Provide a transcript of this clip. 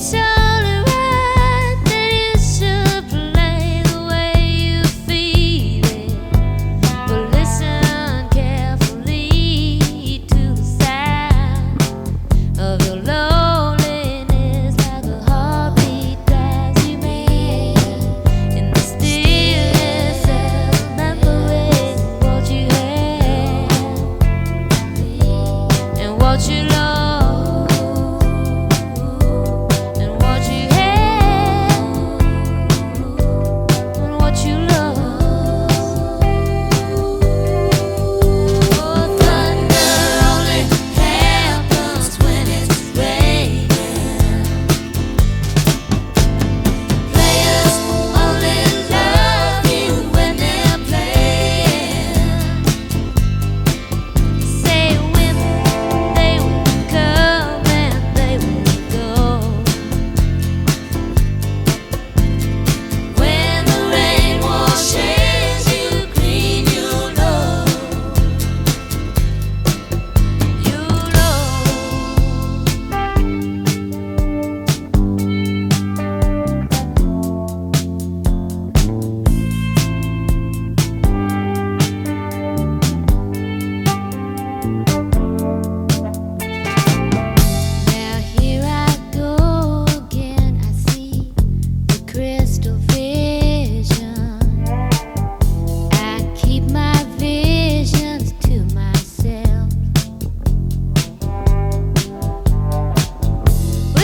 so